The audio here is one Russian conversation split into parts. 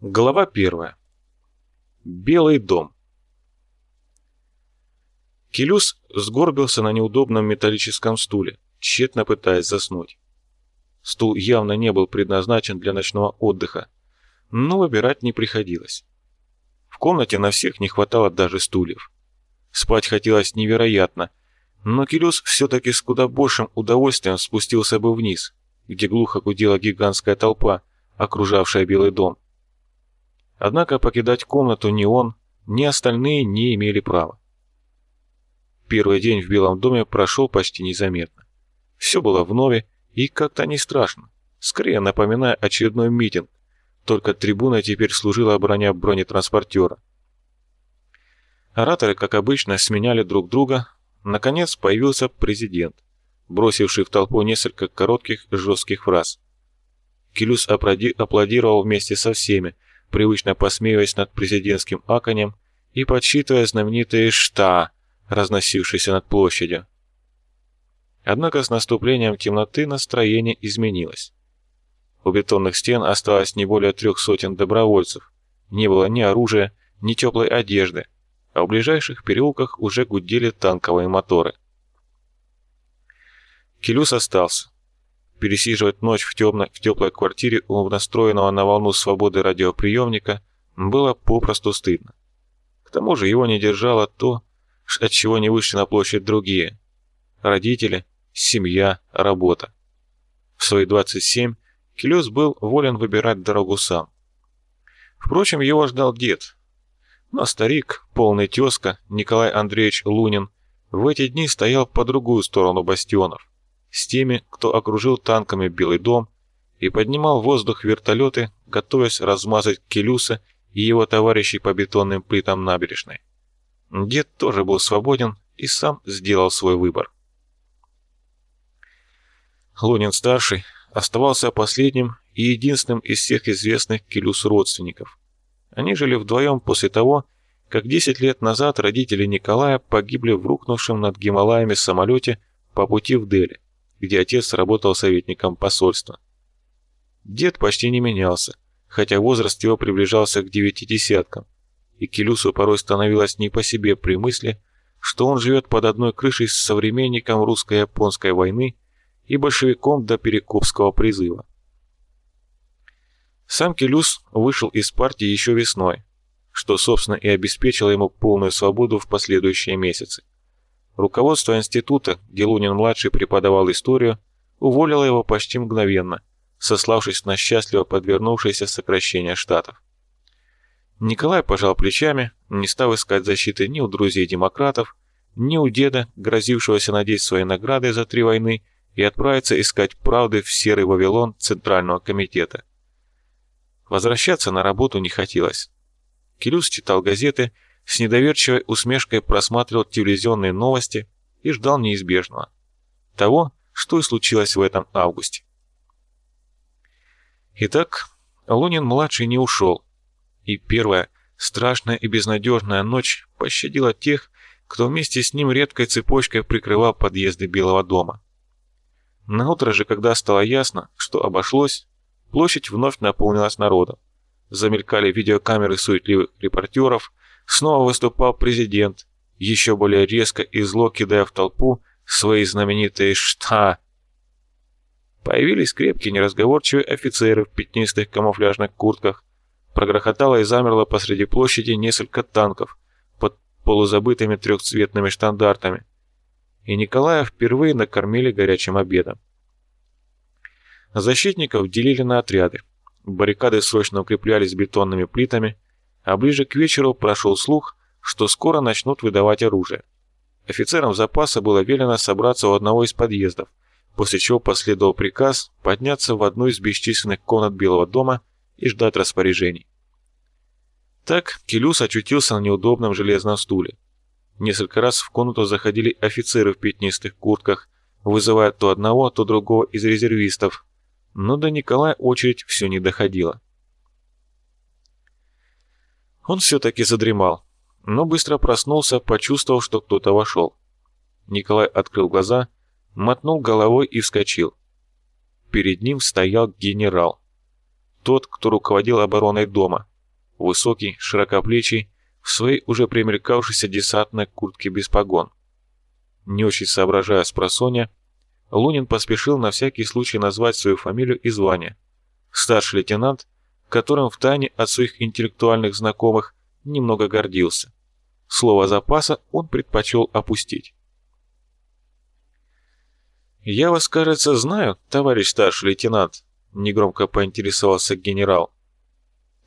Глава первая. Белый дом. Келюс сгорбился на неудобном металлическом стуле, тщетно пытаясь заснуть. Стул явно не был предназначен для ночного отдыха, но выбирать не приходилось. В комнате на всех не хватало даже стульев. Спать хотелось невероятно, но Келюс все-таки с куда большим удовольствием спустился бы вниз, где глухо гудела гигантская толпа, окружавшая Белый дом. Однако покидать комнату ни он, ни остальные не имели права. Первый день в Белом доме прошел почти незаметно. Все было вновь и как-то не страшно, скорее напоминая очередной митинг, только трибуна теперь служила броня бронетранспортера. Ораторы, как обычно, сменяли друг друга. Наконец появился президент, бросивший в толпу несколько коротких жестких фраз. Келюс аплодировал вместе со всеми, привычно посмеиваясь над президентским аконем и подсчитывая знаменитые «шта», разносившиеся над площадью. Однако с наступлением темноты настроение изменилось. У бетонных стен осталось не более трех сотен добровольцев. Не было ни оружия, ни теплой одежды, а в ближайших переулках уже гудели танковые моторы. Келюс остался. Пересиживать ночь в, темно, в теплой квартире у настроенного на волну свободы радиоприемника было попросту стыдно. К тому же его не держало то, от чего не вышли на площадь другие. Родители, семья, работа. В свои 27 Келес был волен выбирать дорогу сам. Впрочем, его ждал дед. Но старик, полный тезка, Николай Андреевич Лунин, в эти дни стоял по другую сторону бастионов с теми, кто окружил танками Белый дом и поднимал в воздух вертолеты, готовясь размазать Келюса и его товарищей по бетонным плитам набережной. Дед тоже был свободен и сам сделал свой выбор. Лунин-старший оставался последним и единственным из всех известных Келюсу родственников. Они жили вдвоем после того, как 10 лет назад родители Николая погибли в рухнувшем над Гималаями самолете по пути в Дели где отец работал советником посольства. Дед почти не менялся, хотя возраст его приближался к девятидесяткам, и Келюсу порой становилось не по себе при мысли, что он живет под одной крышей с современником русско-японской войны и большевиком до Перекопского призыва. Сам Келюс вышел из партии еще весной, что, собственно, и обеспечило ему полную свободу в последующие месяцы. Руководство института, где Лунин-младший преподавал историю, уволило его почти мгновенно, сославшись на счастливо подвернувшееся сокращение штатов. Николай пожал плечами, не став искать защиты ни у друзей-демократов, ни у деда, грозившегося надеть свои награды за три войны и отправиться искать правды в серый Вавилон Центрального комитета. Возвращаться на работу не хотелось. Келюс читал газеты с недоверчивой усмешкой просматривал телевизионные новости и ждал неизбежного. Того, что и случилось в этом августе. Итак, Лунин-младший не ушел, и первая страшная и безнадежная ночь пощадила тех, кто вместе с ним редкой цепочкой прикрывал подъезды Белого дома. На утро же, когда стало ясно, что обошлось, площадь вновь наполнилась народом. Замелькали видеокамеры суетливых репортеров, Снова выступал президент, еще более резко и зло кидая в толпу свои знаменитые «шта». Появились крепкие неразговорчивые офицеры в пятнистых камуфляжных куртках. Прогрохотало и замерло посреди площади несколько танков под полузабытыми трехцветными штандартами. И Николая впервые накормили горячим обедом. Защитников делили на отряды. Баррикады срочно укреплялись бетонными плитами – а ближе к вечеру прошел слух, что скоро начнут выдавать оружие. Офицерам запаса было велено собраться у одного из подъездов, после чего последовал приказ подняться в одну из бесчисленных комнат Белого дома и ждать распоряжений. Так Келюс очутился на неудобном железном стуле. Несколько раз в комнату заходили офицеры в пятнистых куртках, вызывая то одного, то другого из резервистов, но до Николая очередь все не доходила. Он все-таки задремал, но быстро проснулся, почувствовав, что кто-то вошел. Николай открыл глаза, мотнул головой и вскочил. Перед ним стоял генерал. Тот, кто руководил обороной дома, Высокий, широкоплечий, в своей уже примелькавшейся десантной куртке без погон. Не очень соображая с просонья, Лунин поспешил на всякий случай назвать свою фамилию и звание. Старший лейтенант, которым втайне от своих интеллектуальных знакомых немного гордился. Слово запаса он предпочел опустить. «Я вас, кажется, знаю, товарищ старший лейтенант», — негромко поинтересовался генерал.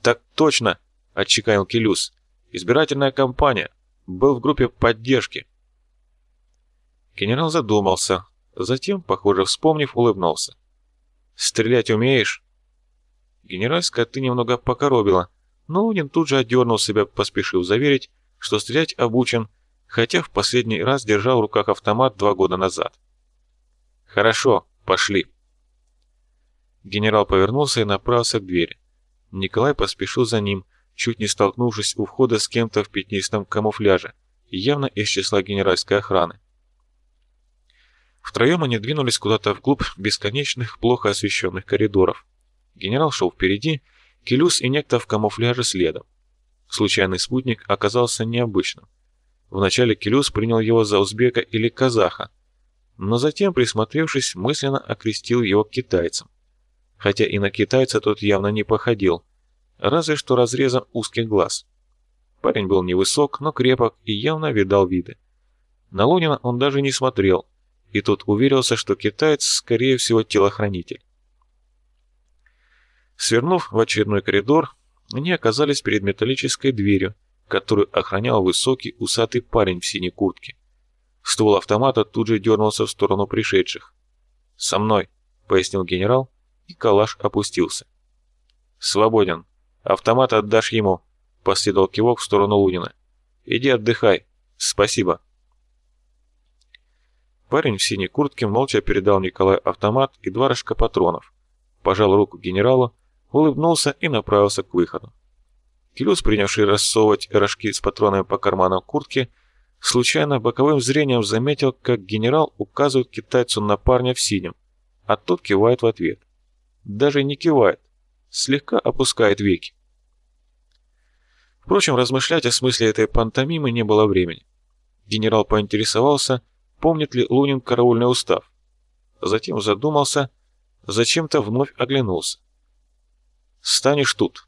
«Так точно», — отчеканил Келюс. «Избирательная кампания. Был в группе поддержки». Генерал задумался, затем, похоже, вспомнив, улыбнулся. «Стрелять умеешь?» Генеральская ты немного покоробила, но Лунин тут же отдернул себя, поспешив заверить, что стрелять обучен, хотя в последний раз держал в руках автомат два года назад. «Хорошо, пошли». Генерал повернулся и направился к двери. Николай поспешил за ним, чуть не столкнувшись у входа с кем-то в пятнистом камуфляже, явно из числа генеральской охраны. Втроем они двинулись куда-то вглубь бесконечных, плохо освещенных коридоров. Генерал шел впереди, Келюс и некто в камуфляже следом. Случайный спутник оказался необычным. Вначале Келюс принял его за узбека или казаха, но затем, присмотревшись, мысленно окрестил его китайцем. Хотя и на китайца тот явно не походил, разве что разрезан узкий глаз. Парень был невысок, но крепок и явно видал виды. На Лунина он даже не смотрел, и тут уверился, что китаец, скорее всего, телохранитель. Свернув в очередной коридор, они оказались перед металлической дверью, которую охранял высокий усатый парень в синей куртке. Ствол автомата тут же дернулся в сторону пришедших. «Со мной», — пояснил генерал, и калаш опустился. «Свободен. Автомат отдашь ему», — последовал кивок в сторону Лунина. «Иди отдыхай. Спасибо». Парень в синей куртке молча передал Николаю автомат и два рожка патронов, пожал руку генералу, улыбнулся и направился к выходу. Келюс, принявший рассовывать рожки с патронами по карманам куртки, случайно боковым зрением заметил, как генерал указывает китайцу на парня в синем, а тот кивает в ответ. Даже не кивает, слегка опускает веки. Впрочем, размышлять о смысле этой пантомимы не было времени. Генерал поинтересовался, помнит ли Лунин караульный устав. Затем задумался, зачем-то вновь оглянулся. Станешь тут.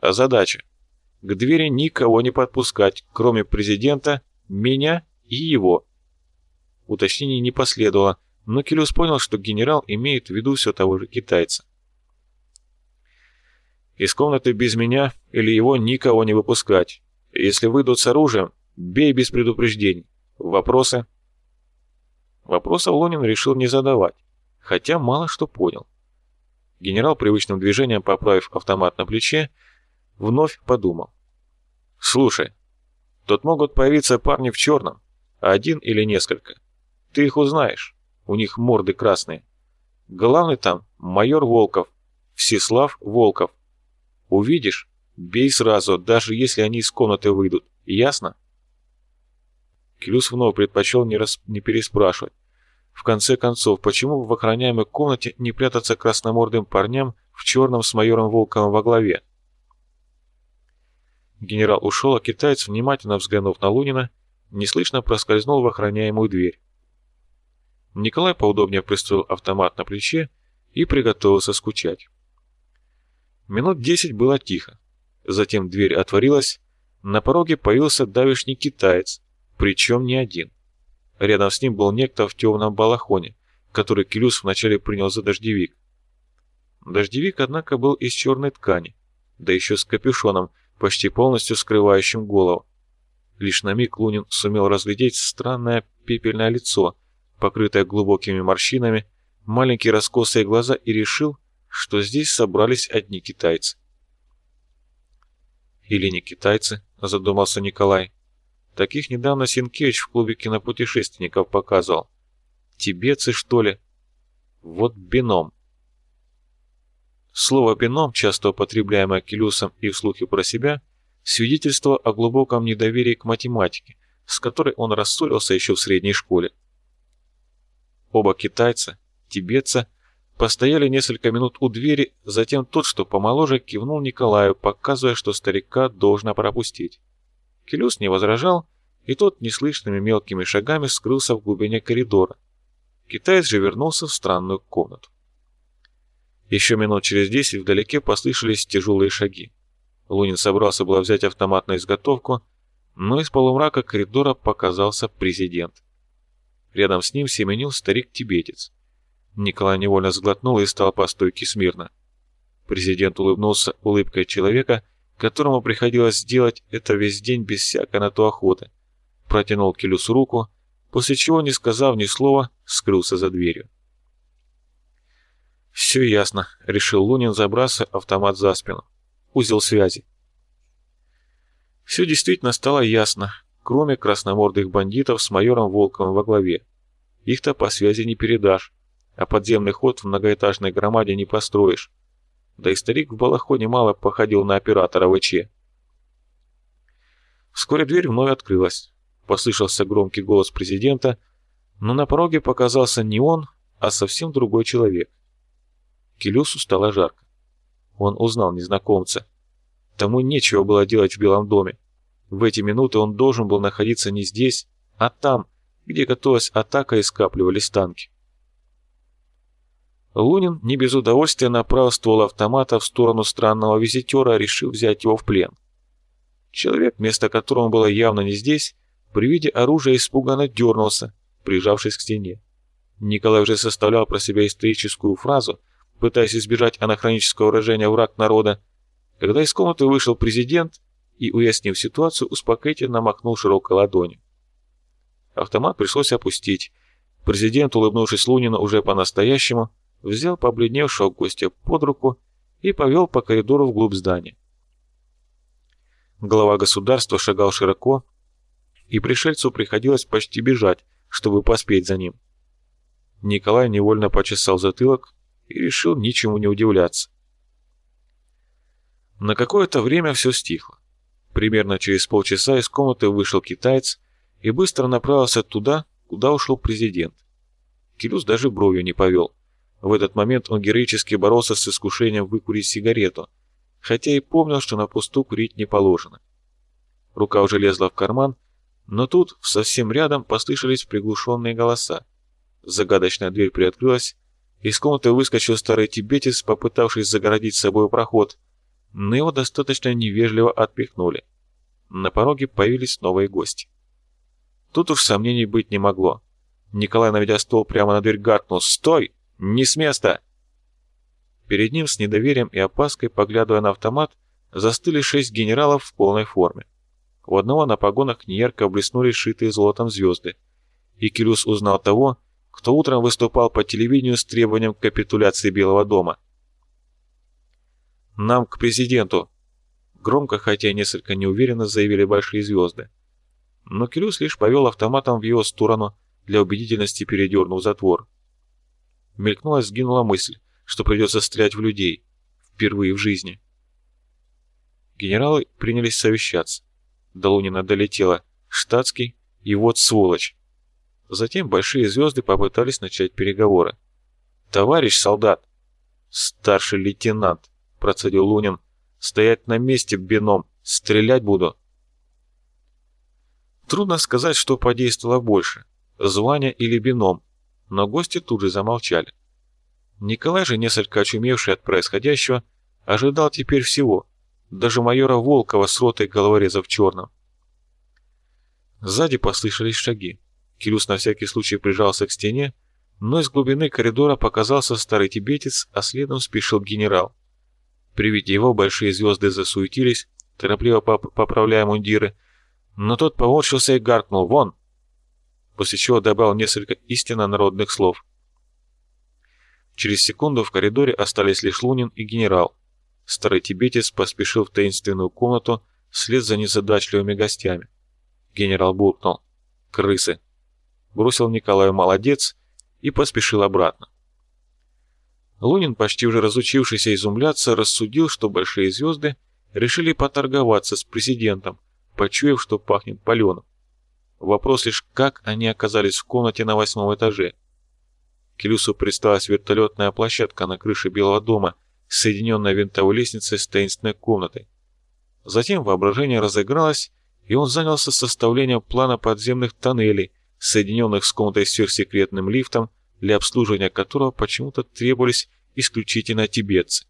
А задача? К двери никого не подпускать, кроме президента, меня и его. Уточнений не последовало, но Келюс понял, что генерал имеет в виду все того же китайца. Из комнаты без меня или его никого не выпускать. Если выйдут с оружием, бей без предупреждений. Вопросы? Вопросов Лонин решил не задавать, хотя мало что понял. Генерал, привычным движением поправив автомат на плече, вновь подумал. «Слушай, тут могут появиться парни в черном, один или несколько. Ты их узнаешь, у них морды красные. Главный там майор Волков, Всеслав Волков. Увидишь, бей сразу, даже если они из комнаты выйдут. Ясно?» Клюс вновь предпочел не, рас... не переспрашивать. В конце концов, почему в охраняемой комнате не прятаться красномордым парням в черном с майором Волковым во главе? Генерал ушел, а китаец, внимательно взглянув на Лунина, неслышно проскользнул в охраняемую дверь. Николай поудобнее пристроил автомат на плече и приготовился скучать. Минут десять было тихо. Затем дверь отворилась, на пороге появился давишний китаец, причем не один. Рядом с ним был некто в темном балахоне, который Келюс вначале принял за дождевик. Дождевик, однако, был из черной ткани, да еще с капюшоном, почти полностью скрывающим голову. Лишь на миг Лунин сумел разглядеть странное пепельное лицо, покрытое глубокими морщинами, маленькие раскосые глаза и решил, что здесь собрались одни китайцы. «Или не китайцы», — задумался Николай. Таких недавно Синкевич в клубе кинопутешественников показывал. Тибетцы, что ли? Вот бином. Слово «бином», часто употребляемое Келюсом и вслух и про себя, свидетельство о глубоком недоверии к математике, с которой он рассорился еще в средней школе. Оба китайца, тибетца, Постояли несколько минут у двери, затем тот, что помоложе, кивнул Николаю, показывая, что старика должно пропустить. Келюс не возражал, и тот неслышными мелкими шагами скрылся в глубине коридора. Китаец же вернулся в странную комнату. Еще минут через десять вдалеке послышались тяжелые шаги. Лунин собрался было взять автомат на изготовку, но из полумрака коридора показался президент. Рядом с ним семенил старик-тибетец. Николай невольно сглотнул и стал по стойке смирно. Президент улыбнулся улыбкой человека, которому приходилось делать это весь день без всякой на то охоты. Протянул Келюсу руку, после чего, не сказав ни слова, скрылся за дверью. «Все ясно», — решил Лунин, забрасывая автомат за спину. «Узел связи». Все действительно стало ясно, кроме красномордых бандитов с майором Волковым во главе. Их-то по связи не передашь, а подземный ход в многоэтажной громаде не построишь. Да и старик в балахоне мало походил на оператора ВЧ. Вскоре дверь вновь открылась. Послышался громкий голос президента, но на пороге показался не он, а совсем другой человек. Келюсу стало жарко. Он узнал незнакомца. Тому нечего было делать в Белом доме. В эти минуты он должен был находиться не здесь, а там, где готовилась атака и скапливались танки. Лунин не без удовольствия направил ствол автомата в сторону странного визитера, решив взять его в плен. Человек, место которого было явно не здесь, при виде оружия испуганно дернулся, прижавшись к стене. Николай уже составлял про себя историческую фразу, пытаясь избежать анахронического выражения «враг народа», когда из комнаты вышел президент и, уяснив ситуацию, успокоительно махнул широкой ладонью. Автомат пришлось опустить. Президент, улыбнувшись Лунину уже по-настоящему, взял побледневшего гостя под руку и повел по коридору вглубь здания. Глава государства шагал широко, и пришельцу приходилось почти бежать, чтобы поспеть за ним. Николай невольно почесал затылок и решил ничему не удивляться. На какое-то время все стихло. Примерно через полчаса из комнаты вышел китаец и быстро направился туда, куда ушел президент. Кирюс даже бровью не повел. В этот момент он героически боролся с искушением выкурить сигарету, хотя и помнил, что на пусту курить не положено. Рука уже лезла в карман, но тут, совсем рядом, послышались приглушенные голоса. Загадочная дверь приоткрылась, из комнаты выскочил старый тибетец, попытавшись загородить собой проход, но его достаточно невежливо отпихнули. На пороге появились новые гости. Тут уж сомнений быть не могло. Николай, наведя стол прямо на дверь, гаркнул «Стой! Не с места!» Перед ним с недоверием и опаской, поглядывая на автомат, застыли шесть генералов в полной форме. У одного на погонах неярко блеснули шитые золотом звезды. И Кирюс узнал того, кто утром выступал по телевидению с требованием капитуляции Белого дома. «Нам к президенту!» Громко, хотя и несколько неуверенно, заявили большие звезды. Но Кирюс лишь повел автоматом в его сторону, для убедительности передернув затвор. Мелькнула, сгинула мысль, что придется стрелять в людей. Впервые в жизни. Генералы принялись совещаться. До Лунина долетела штатский и вот сволочь. Затем большие звезды попытались начать переговоры. «Товарищ солдат!» «Старший лейтенант!» – процедил Лунин. «Стоять на месте, бином! Стрелять буду!» Трудно сказать, что подействовало больше – звание или бином, но гости тут же замолчали. Николай же, несколько очумевший от происходящего, ожидал теперь всего, даже майора Волкова с ротой головорезов в черном. Сзади послышались шаги. Кирюс на всякий случай прижался к стене, но из глубины коридора показался старый тибетец, а следом спешил генерал. При виде его большие звезды засуетились, торопливо поп поправляя мундиры, но тот поморщился и гаркнул «Вон!» После чего добавил несколько истинно народных слов. Через секунду в коридоре остались лишь Лунин и генерал. Старый тибетец поспешил в таинственную комнату вслед за незадачливыми гостями. Генерал буркнул. «Крысы!» Бросил Николаю «Молодец!» и поспешил обратно. Лунин, почти уже разучившийся изумляться, рассудил, что большие звезды решили поторговаться с президентом, почуяв, что пахнет паленым. Вопрос лишь, как они оказались в комнате на восьмом этаже. Келюсу представилась вертолетная площадка на крыше Белого дома, соединенная винтовой лестницей с таинственной комнатой. Затем воображение разыгралось, и он занялся составлением плана подземных тоннелей, соединенных с комнатой сверхсекретным лифтом, для обслуживания которого почему-то требовались исключительно тибетцы.